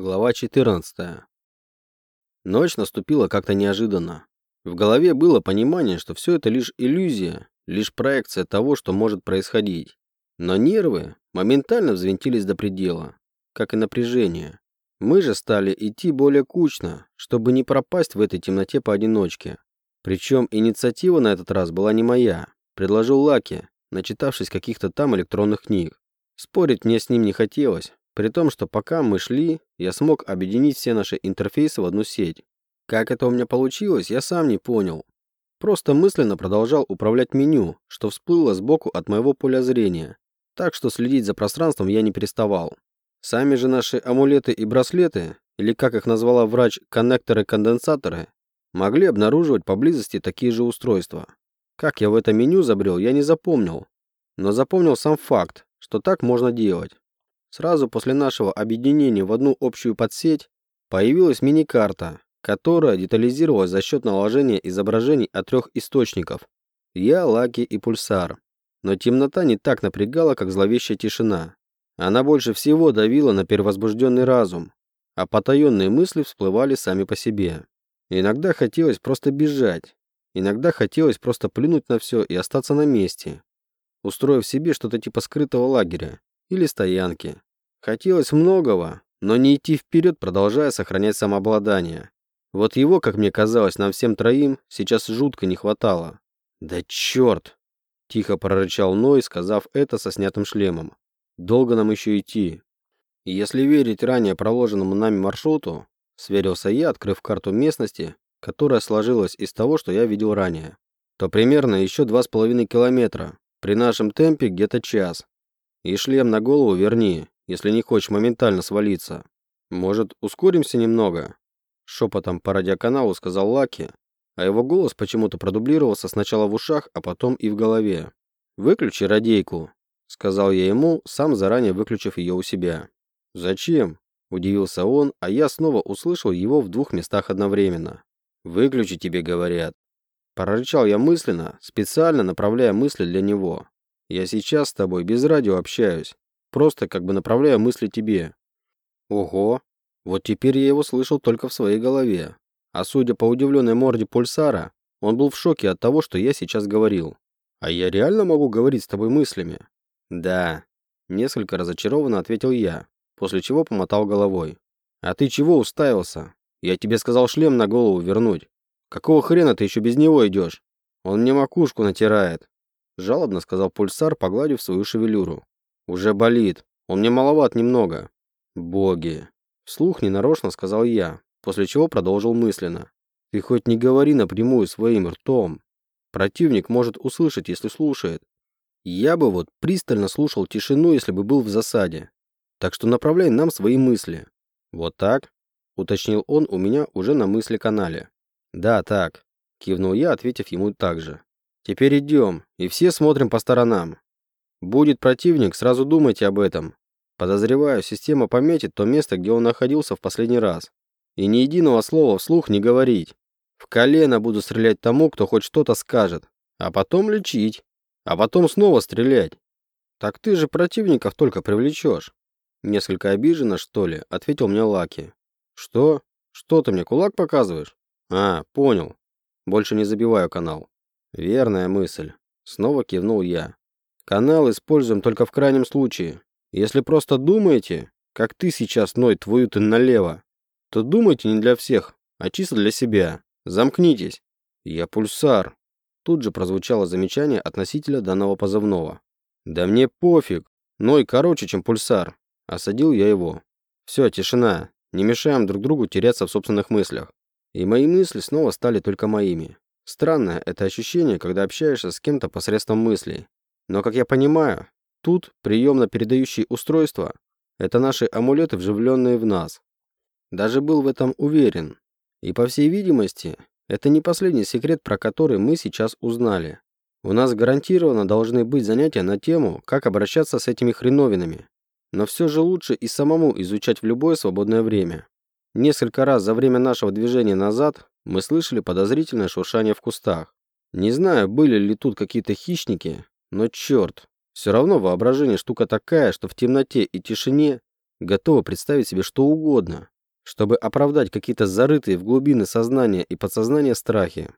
Глава 14. Ночь наступила как-то неожиданно. В голове было понимание, что все это лишь иллюзия, лишь проекция того, что может происходить. Но нервы моментально взвинтились до предела, как и напряжение. Мы же стали идти более кучно, чтобы не пропасть в этой темноте поодиночке. Причем инициатива на этот раз была не моя. Предложил Лаки, начитавшись каких-то там электронных книг. Спорить мне с ним не хотелось, при том, что пока мы шли, я смог объединить все наши интерфейсы в одну сеть. Как это у меня получилось, я сам не понял. Просто мысленно продолжал управлять меню, что всплыло сбоку от моего поля зрения. Так что следить за пространством я не переставал. Сами же наши амулеты и браслеты, или как их назвала врач, коннекторы-конденсаторы, могли обнаруживать поблизости такие же устройства. Как я в это меню забрел, я не запомнил. Но запомнил сам факт, что так можно делать. Сразу после нашего объединения в одну общую подсеть появилась мини-карта, которая детализировалась за счет наложения изображений от трех источников – я, Лаки и Пульсар. Но темнота не так напрягала, как зловещая тишина. Она больше всего давила на перевозбужденный разум, а потаенные мысли всплывали сами по себе. Иногда хотелось просто бежать, иногда хотелось просто плюнуть на все и остаться на месте, устроив себе что-то типа скрытого лагеря или стоянки. Хотелось многого, но не идти вперед, продолжая сохранять самообладание. Вот его, как мне казалось, нам всем троим сейчас жутко не хватало. «Да черт!» – тихо прорычал Ной, сказав это со снятым шлемом. «Долго нам еще идти?» Если верить ранее проложенному нами маршруту, сверился я, открыв карту местности, которая сложилась из того, что я видел ранее, то примерно еще два с половиной километра, при нашем темпе где-то час, и шлем на голову верни, если не хочешь моментально свалиться. Может, ускоримся немного?» Шепотом по радиоканалу сказал Лаки, а его голос почему-то продублировался сначала в ушах, а потом и в голове. «Выключи радейку», — сказал я ему, сам заранее выключив ее у себя. «Зачем?» — удивился он, а я снова услышал его в двух местах одновременно. «Выключи тебе, говорят». Прорычал я мысленно, специально направляя мысли для него. Я сейчас с тобой без радио общаюсь. Просто как бы направляю мысли тебе. Ого. Вот теперь я его слышал только в своей голове. А судя по удивленной морде Пульсара, он был в шоке от того, что я сейчас говорил. А я реально могу говорить с тобой мыслями? Да. Несколько разочарованно ответил я, после чего помотал головой. А ты чего уставился? Я тебе сказал шлем на голову вернуть. Какого хрена ты еще без него идешь? Он мне макушку натирает. Жалобно сказал пульсар, погладив свою шевелюру. Уже болит. Он мне маловат немного. Боги. Вслух ненарочно сказал я, после чего продолжил мысленно. Ты хоть не говори напрямую своим ртом. Противник может услышать, если слушает. Я бы вот пристально слушал тишину, если бы был в засаде. Так что направляй нам свои мысли. Вот так? Уточнил он у меня уже на мысли-канале. Да, так. Кивнул я, ответив ему так же. Теперь идем, и все смотрим по сторонам. Будет противник, сразу думайте об этом. Подозреваю, система пометит то место, где он находился в последний раз. И ни единого слова вслух не говорить. В колено буду стрелять тому, кто хоть что-то скажет. А потом лечить. А потом снова стрелять. Так ты же противников только привлечешь. Несколько обиженно, что ли, ответил мне Лаки. Что? Что ты мне кулак показываешь? А, понял. Больше не забиваю канал. Верная мысль. Снова кивнул я. Канал используем только в крайнем случае. Если просто думаете, как ты сейчас, Ной, твою ты налево, то думайте не для всех, а чисто для себя. Замкнитесь. Я пульсар. Тут же прозвучало замечание относителя данного позывного. Да мне пофиг. Ной короче, чем пульсар. Осадил я его. Все, тишина. Не мешаем друг другу теряться в собственных мыслях. И мои мысли снова стали только моими. Странное это ощущение, когда общаешься с кем-то посредством мыслей. Но, как я понимаю, тут приемно-передающие устройства – это наши амулеты, вживленные в нас. Даже был в этом уверен. И, по всей видимости, это не последний секрет, про который мы сейчас узнали. У нас гарантированно должны быть занятия на тему, как обращаться с этими хреновинами. Но все же лучше и самому изучать в любое свободное время. Несколько раз за время нашего движения назад мы слышали подозрительное шуршание в кустах. Не знаю, были ли тут какие-то хищники, но черт, все равно воображение штука такая, что в темноте и тишине готова представить себе что угодно, чтобы оправдать какие-то зарытые в глубины сознания и подсознания страхи.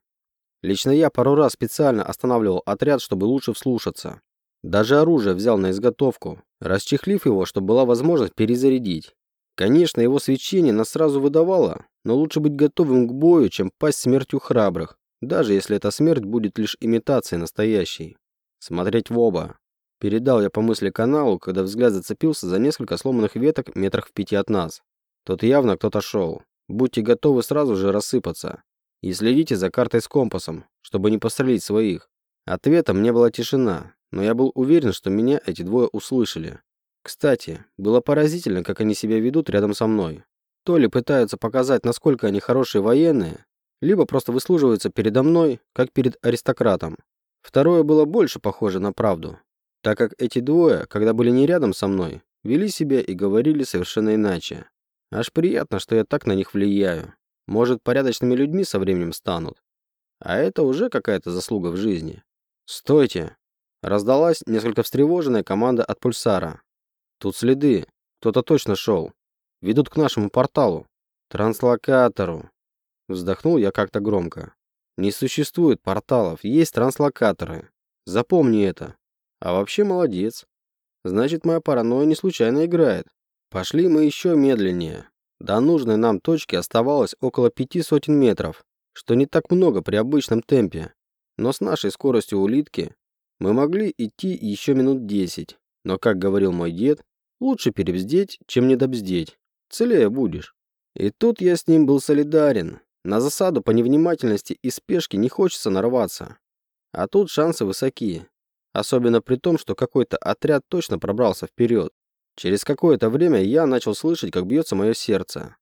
Лично я пару раз специально останавливал отряд, чтобы лучше вслушаться. Даже оружие взял на изготовку, расчехлив его, чтобы была возможность перезарядить. Конечно, его свечение нас сразу выдавало, но лучше быть готовым к бою, чем пасть смертью храбрых, даже если эта смерть будет лишь имитацией настоящей. Смотреть в оба. Передал я по мысли каналу, когда взгляд зацепился за несколько сломанных веток метрах в пяти от нас. Тут явно кто-то шел. Будьте готовы сразу же рассыпаться. И следите за картой с компасом, чтобы не пострелить своих. Ответом мне была тишина, но я был уверен, что меня эти двое услышали. Кстати, было поразительно, как они себя ведут рядом со мной. То ли пытаются показать, насколько они хорошие военные, либо просто выслуживаются передо мной, как перед аристократом. Второе было больше похоже на правду, так как эти двое, когда были не рядом со мной, вели себя и говорили совершенно иначе. Аж приятно, что я так на них влияю. Может, порядочными людьми со временем станут. А это уже какая-то заслуга в жизни. «Стойте!» Раздалась несколько встревоженная команда от пульсара. «Тут следы. Кто-то точно шел. Ведут к нашему порталу. Транслокатору». Вздохнул я как-то громко. Не существует порталов, есть транслокаторы. Запомни это. А вообще молодец. Значит, моя паранойя не случайно играет. Пошли мы еще медленнее. До нужной нам точки оставалось около пяти сотен метров, что не так много при обычном темпе. Но с нашей скоростью улитки мы могли идти еще минут десять. Но, как говорил мой дед, лучше перебздеть, чем недобздеть. Целее будешь. И тут я с ним был солидарен. На засаду по невнимательности и спешке не хочется нарваться. А тут шансы высоки. Особенно при том, что какой-то отряд точно пробрался вперед. Через какое-то время я начал слышать, как бьется мое сердце.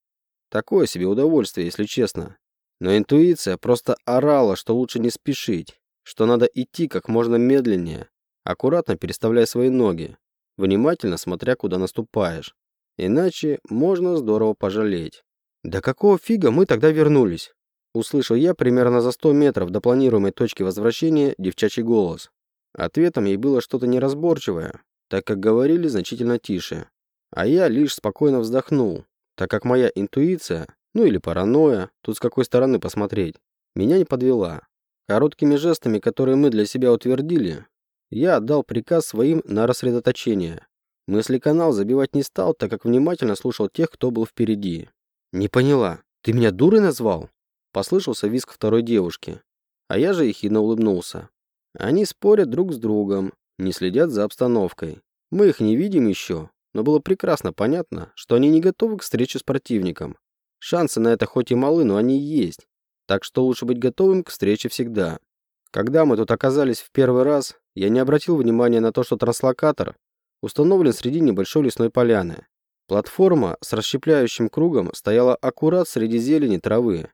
Такое себе удовольствие, если честно. Но интуиция просто орала, что лучше не спешить, что надо идти как можно медленнее, аккуратно переставляя свои ноги, внимательно смотря, куда наступаешь. Иначе можно здорово пожалеть. «Да какого фига мы тогда вернулись?» Услышал я примерно за 100 метров до планируемой точки возвращения девчачий голос. Ответом ей было что-то неразборчивое, так как говорили значительно тише. А я лишь спокойно вздохнул, так как моя интуиция, ну или паранойя, тут с какой стороны посмотреть, меня не подвела. Короткими жестами, которые мы для себя утвердили, я отдал приказ своим на рассредоточение. Мысли канал забивать не стал, так как внимательно слушал тех, кто был впереди. «Не поняла. Ты меня дурой назвал?» Послышался визг второй девушки. А я же ехидно улыбнулся. Они спорят друг с другом, не следят за обстановкой. Мы их не видим еще, но было прекрасно понятно, что они не готовы к встрече с противником. Шансы на это хоть и малы, но они есть. Так что лучше быть готовым к встрече всегда. Когда мы тут оказались в первый раз, я не обратил внимания на то, что транслокатор установлен среди небольшой лесной поляны. Платформа с расщепляющим кругом стояла аккурат среди зелени травы,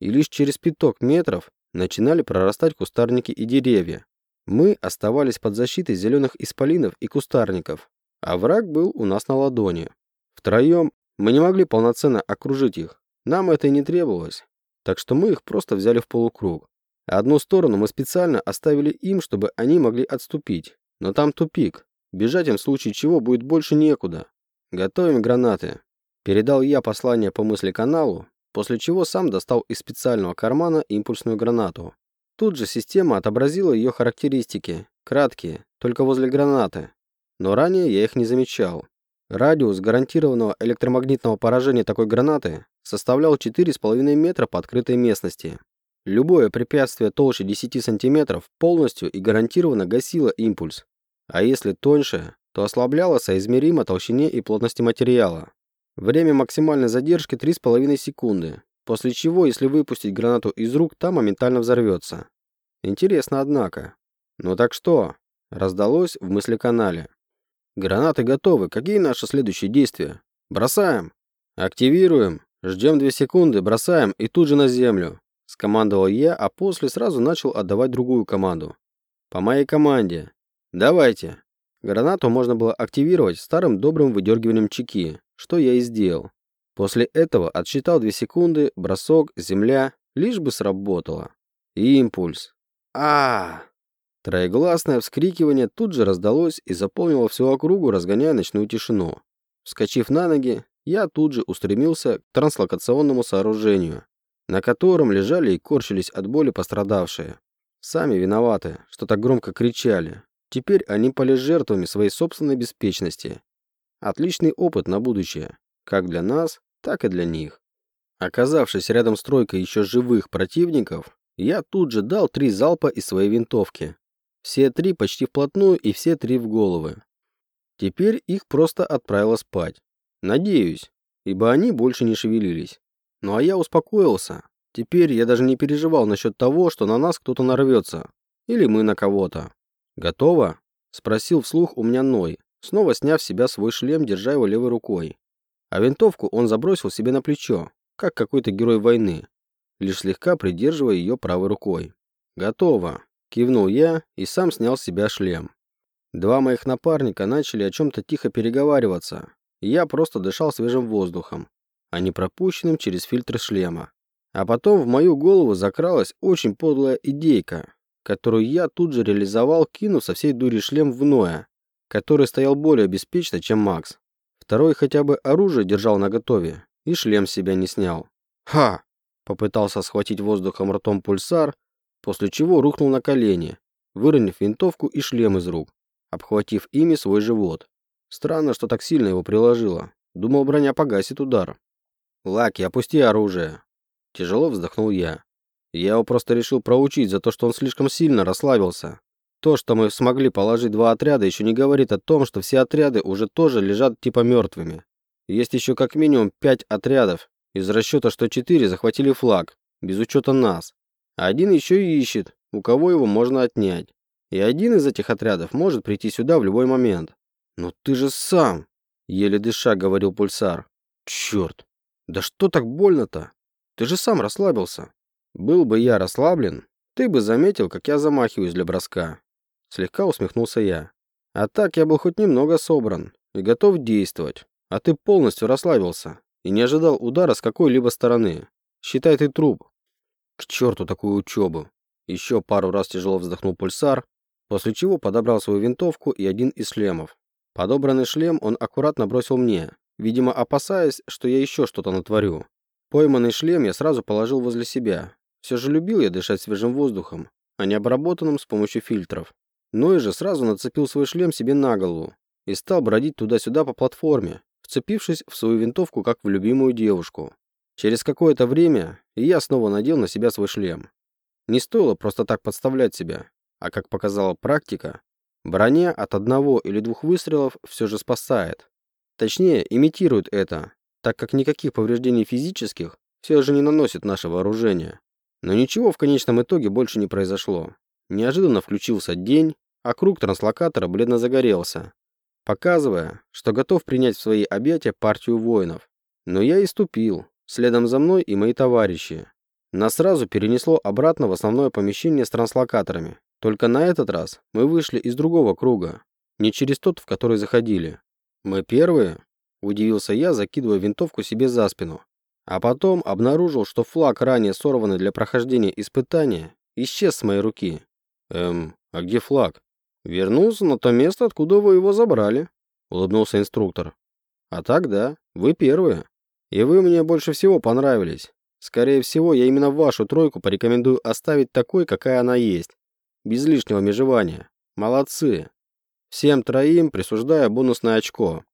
и лишь через пяток метров начинали прорастать кустарники и деревья. Мы оставались под защитой зеленых исполинов и кустарников, а враг был у нас на ладони. Втроем мы не могли полноценно окружить их, нам это и не требовалось, так что мы их просто взяли в полукруг. Одну сторону мы специально оставили им, чтобы они могли отступить, но там тупик, бежать им в случае чего будет больше некуда. «Готовим гранаты», – передал я послание по мысли каналу, после чего сам достал из специального кармана импульсную гранату. Тут же система отобразила ее характеристики, краткие, только возле гранаты. Но ранее я их не замечал. Радиус гарантированного электромагнитного поражения такой гранаты составлял 4,5 метра по открытой местности. Любое препятствие толще 10 сантиметров полностью и гарантированно гасило импульс. А если тоньше, то ослабляло соизмеримо толщине и плотности материала. Время максимальной задержки 3,5 секунды, после чего, если выпустить гранату из рук, та моментально взорвется. Интересно, однако. Ну так что? Раздалось в мыслеканале. Гранаты готовы. Какие наши следующие действия? Бросаем. Активируем. Ждем 2 секунды, бросаем и тут же на землю. Скомандовал я, а после сразу начал отдавать другую команду. По моей команде. Давайте. Гранату можно было активировать старым добрым выдергиванием чеки, что я и сделал. После этого отсчитал 2 секунды, бросок, земля, лишь бы сработало. Импульс. а, Троегласное вскрикивание тут же раздалось и заполнило всю округу, разгоняя ночную тишину. Вскочив на ноги, я тут же устремился к транслокационному сооружению, на котором лежали и корчились от боли пострадавшие. Сами виноваты, что так громко кричали. Теперь они пали жертвами своей собственной беспечности. Отличный опыт на будущее, как для нас, так и для них. Оказавшись рядом с тройкой еще живых противников, я тут же дал три залпа из своей винтовки. Все три почти вплотную и все три в головы. Теперь их просто отправило спать. Надеюсь, ибо они больше не шевелились. Ну а я успокоился. Теперь я даже не переживал насчет того, что на нас кто-то нарвется. Или мы на кого-то. «Готово?» – спросил вслух у меня Ной, снова сняв с себя свой шлем, держа его левой рукой. А винтовку он забросил себе на плечо, как какой-то герой войны, лишь слегка придерживая ее правой рукой. «Готово!» – кивнул я и сам снял с себя шлем. Два моих напарника начали о чем-то тихо переговариваться, я просто дышал свежим воздухом, а не пропущенным через фильтр шлема. А потом в мою голову закралась очень подлая идейка, которую я тут же реализовал, кинув со всей дури шлем в Ноя, который стоял более беспечно, чем Макс. Второй хотя бы оружие держал наготове и шлем себя не снял. «Ха!» – попытался схватить воздухом ртом пульсар, после чего рухнул на колени, выронив винтовку и шлем из рук, обхватив ими свой живот. Странно, что так сильно его приложило. Думал, броня погасит удар. «Лаки, опусти оружие!» Тяжело вздохнул я. Я его просто решил проучить за то, что он слишком сильно расслабился. То, что мы смогли положить два отряда, еще не говорит о том, что все отряды уже тоже лежат типа мертвыми. Есть еще как минимум пять отрядов, из расчета, что четыре захватили флаг, без учета нас. А один еще и ищет, у кого его можно отнять. И один из этих отрядов может прийти сюда в любой момент. «Но ты же сам!» — еле дыша говорил пульсар. «Черт! Да что так больно-то? Ты же сам расслабился!» «Был бы я расслаблен, ты бы заметил, как я замахиваюсь для броска». Слегка усмехнулся я. «А так я был хоть немного собран и готов действовать, а ты полностью расслабился и не ожидал удара с какой-либо стороны. Считай ты труп». «К черту такую учебу!» Еще пару раз тяжело вздохнул пульсар, после чего подобрал свою винтовку и один из шлемов. Подобранный шлем он аккуратно бросил мне, видимо, опасаясь, что я еще что-то натворю. Пойманный шлем я сразу положил возле себя, все же любил я дышать свежим воздухом, а не обработанным с помощью фильтров. Ной же сразу нацепил свой шлем себе на голову и стал бродить туда-сюда по платформе, вцепившись в свою винтовку, как в любимую девушку. Через какое-то время я снова надел на себя свой шлем. Не стоило просто так подставлять себя, а как показала практика, броня от одного или двух выстрелов все же спасает. Точнее, имитирует это, так как никаких повреждений физических все же не наносит наше вооружение. Но ничего в конечном итоге больше не произошло. Неожиданно включился день, а круг транслокатора бледно загорелся, показывая, что готов принять в свои объятия партию воинов. Но я и ступил, следом за мной и мои товарищи. Нас сразу перенесло обратно в основное помещение с транслокаторами. Только на этот раз мы вышли из другого круга, не через тот, в который заходили. «Мы первые?» – удивился я, закидывая винтовку себе за спину. А потом обнаружил, что флаг, ранее сорванный для прохождения испытания, исчез с моей руки. Эм, а где флаг? Вернулся на то место, откуда вы его забрали, улыбнулся инструктор. А так да, вы первые. И вы мне больше всего понравились. Скорее всего, я именно вашу тройку порекомендую оставить такой, какая она есть. Без лишнего межевания. Молодцы. Всем троим присуждаю бонусное очко.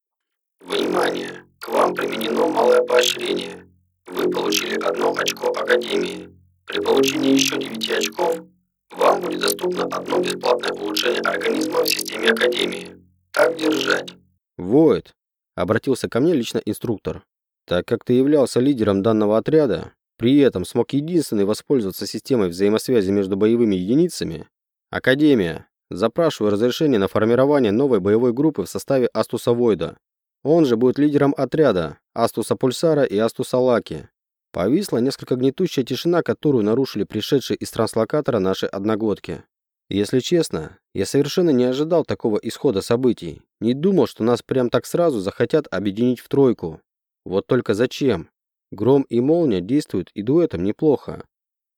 Внимание! К вам применено малое поощрение. Вы получили одно очко Академии. При получении еще 9 очков вам будет доступно одно бесплатное улучшение организма в системе Академии. Так держать. Воет, обратился ко мне лично инструктор. Так как ты являлся лидером данного отряда, при этом смог единственный воспользоваться системой взаимосвязи между боевыми единицами, Академия, запрашиваю разрешение на формирование новой боевой группы в составе Астуса Войда. Он же будет лидером отряда Астуса Пульсара и Астуса Лаки. Повисла несколько гнетущая тишина, которую нарушили пришедшие из транслокатора наши одногодки. Если честно, я совершенно не ожидал такого исхода событий. Не думал, что нас прям так сразу захотят объединить в тройку. Вот только зачем? Гром и молния действуют и дуэтом неплохо.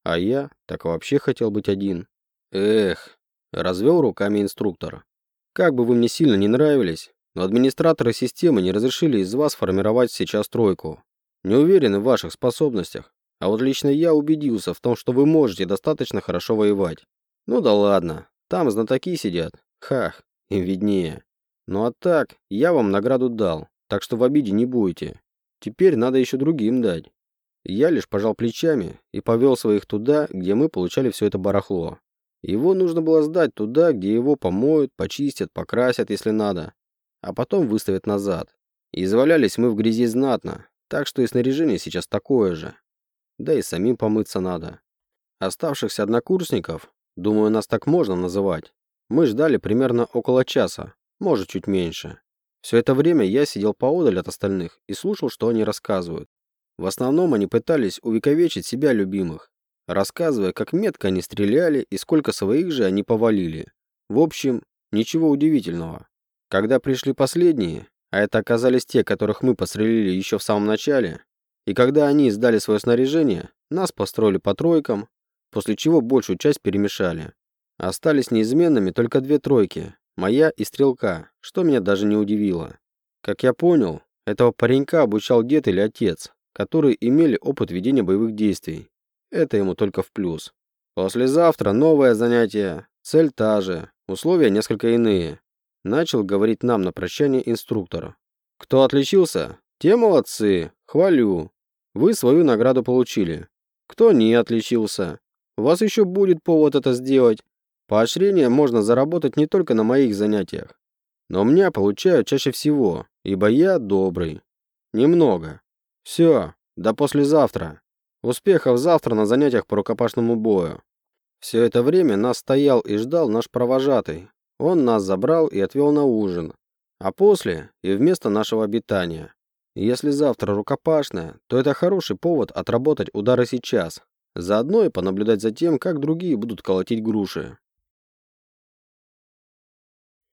А я так вообще хотел быть один. Эх, развел руками инструктор. Как бы вы мне сильно не нравились, но администраторы системы не разрешили из вас формировать сейчас тройку. Не уверены в ваших способностях, а вот лично я убедился в том, что вы можете достаточно хорошо воевать. Ну да ладно, там знатоки сидят. Хах, им виднее. Ну а так, я вам награду дал, так что в обиде не будете. Теперь надо еще другим дать. Я лишь пожал плечами и повел своих туда, где мы получали все это барахло. Его нужно было сдать туда, где его помоют, почистят, покрасят, если надо, а потом выставят назад. И извалялись мы в грязи знатно, так что и снаряжение сейчас такое же. Да и самим помыться надо. Оставшихся однокурсников, думаю, нас так можно называть, мы ждали примерно около часа, может, чуть меньше. Все это время я сидел поодаль от остальных и слушал, что они рассказывают. В основном они пытались увековечить себя любимых, рассказывая, как метко они стреляли и сколько своих же они повалили. В общем, ничего удивительного. Когда пришли последние, а это оказались те, которых мы пострелили еще в самом начале, и когда они сдали свое снаряжение, нас построили по тройкам, после чего большую часть перемешали. Остались неизменными только две тройки, моя и стрелка, что меня даже не удивило. Как я понял, этого паренька обучал дед или отец, которые имели опыт ведения боевых действий. Это ему только в плюс. Послезавтра новое занятие, цель та же, условия несколько иные. Начал говорить нам на прощание инструктор. Кто отличился? Те молодцы, хвалю. Вы свою награду получили. Кто не отличился? У вас еще будет повод это сделать. Поощрение можно заработать не только на моих занятиях. Но меня получают чаще всего, ибо я добрый. Немного. Все, до послезавтра. Успехов завтра на занятиях по рукопашному бою. Все это время нас стоял и ждал наш провожатый. Он нас забрал и отвел на ужин. А после и вместо нашего обитания. Если завтра рукопашная, то это хороший повод отработать удары сейчас. Заодно и понаблюдать за тем, как другие будут колотить груши.